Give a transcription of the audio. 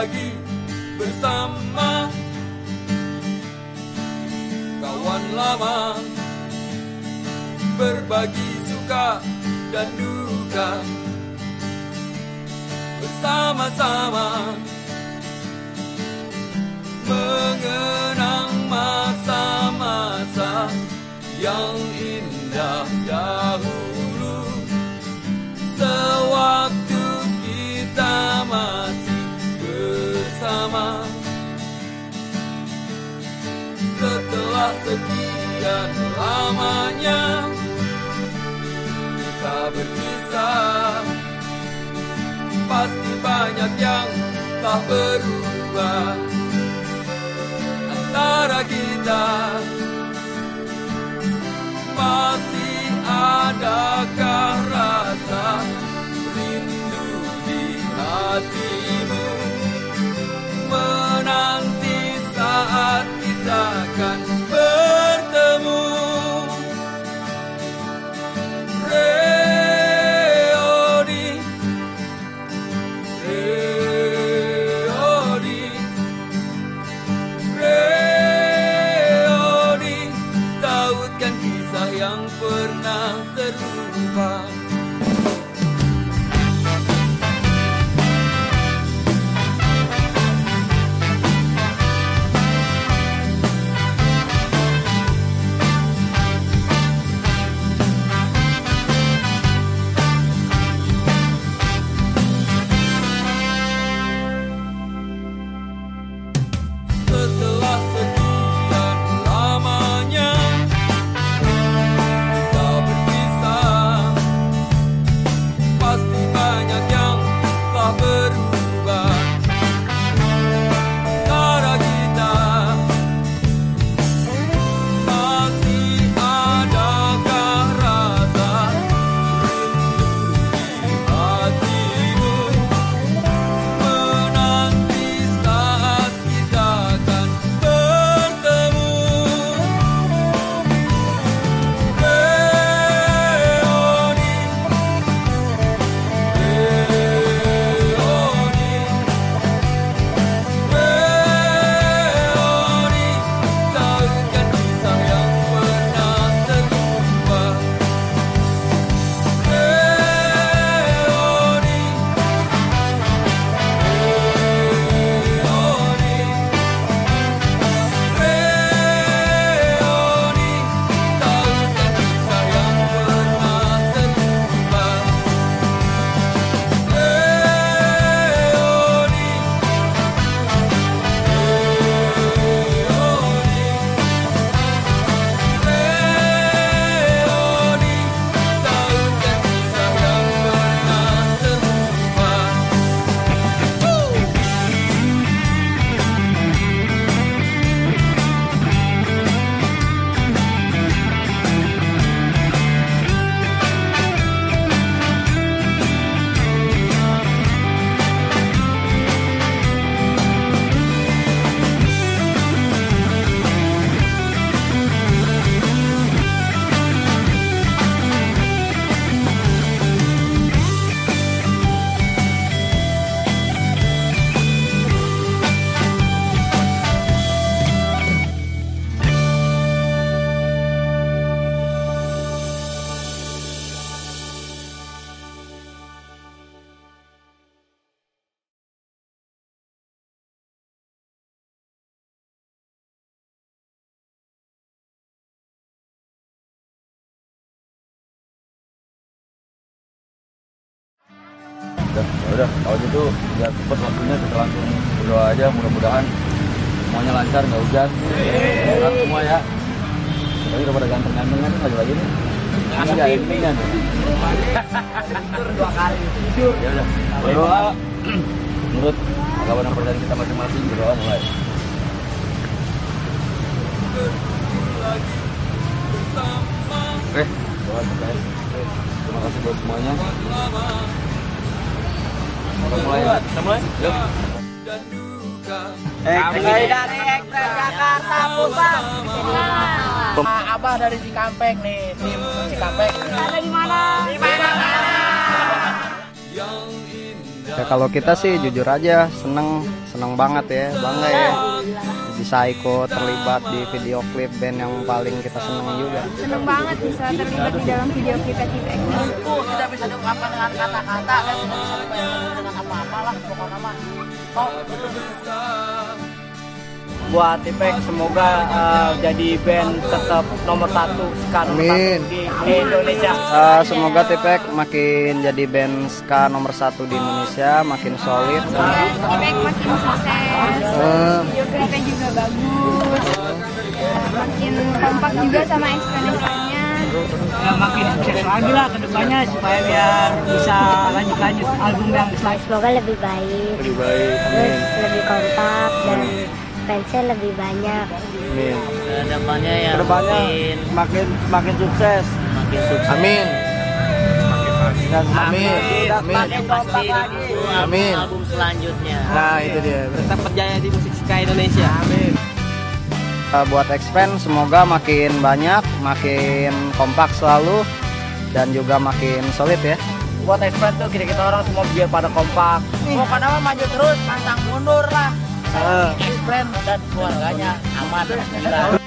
lagi bersama. Kawan lama berbagi suka dan duka. Bersama-sama bersama. Setelah sekian lamanya kita berpisah. Pasti banyak yang telah berubah antara kita. Masih adakah kita udah ya udah kalau gitu biar cepet waktunya kita langsung berdoa aja. Mudah-mudahan semuanya lancar nggak hujan. Sehat semua ya. Tapi udah pada ganteng-ganteng kan lagi lagi nih. Ini nggak endingnya nih dua kali. Tidur ya udah berdoa. Menurut agama dan percaya kita masing-masing berdoa mulai. Bersama oke terkait terima kasih buat semuanya mulai ya dari Ekstrak Jakarta Pusat. Nah, Abah dari Cikampek nih, tim Cikampek. Ada di mana? Di mana? Ya, kalau kita sih jujur aja seneng seneng banget ya bangga ya bisa ikut terlibat di video klip band yang paling kita seneng juga. seneng banget bisa terlibat di dalam video klip Tipex ini. Itu tidak bisa diungkapkan dengan kata-kata dan tidak bisa dibayangkan dengan apa-apa lah pokoknya mah. Top. Buat Tipek semoga uh, jadi band tetap nomor satu sekarang Amin. di, di Indonesia. Eh, semoga Tipek makin jadi band ska nomor satu di Indonesia, makin solid. Tipex makin sukses, klipnya juga bagus, makin kompak juga sama explain-explainnya. Ya, makin sukses lagi lah ke depannya supaya biar bisa lanjut-lanjut album yang selanjutnya. semoga lebih baik lebih baik. terus lebih kompak dan fansnya lebih banyak Amin. Ke depannya ya Ke depannya makin makin sukses. makin sukses. Amin. Dan Amin. Amin. Makin pasti Amin. album selanjutnya. Nah itu dia. Tetap berjaya di musik ska Indonesia. Amin. Eh, buat expand semoga makin banyak, makin kompak selalu dan juga makin solid ya. Buat expand tuh kita kita orang semua biar pada kompak. Pokoknya mah maju terus, pantang mundur lah. Explain dan keluarganya aman.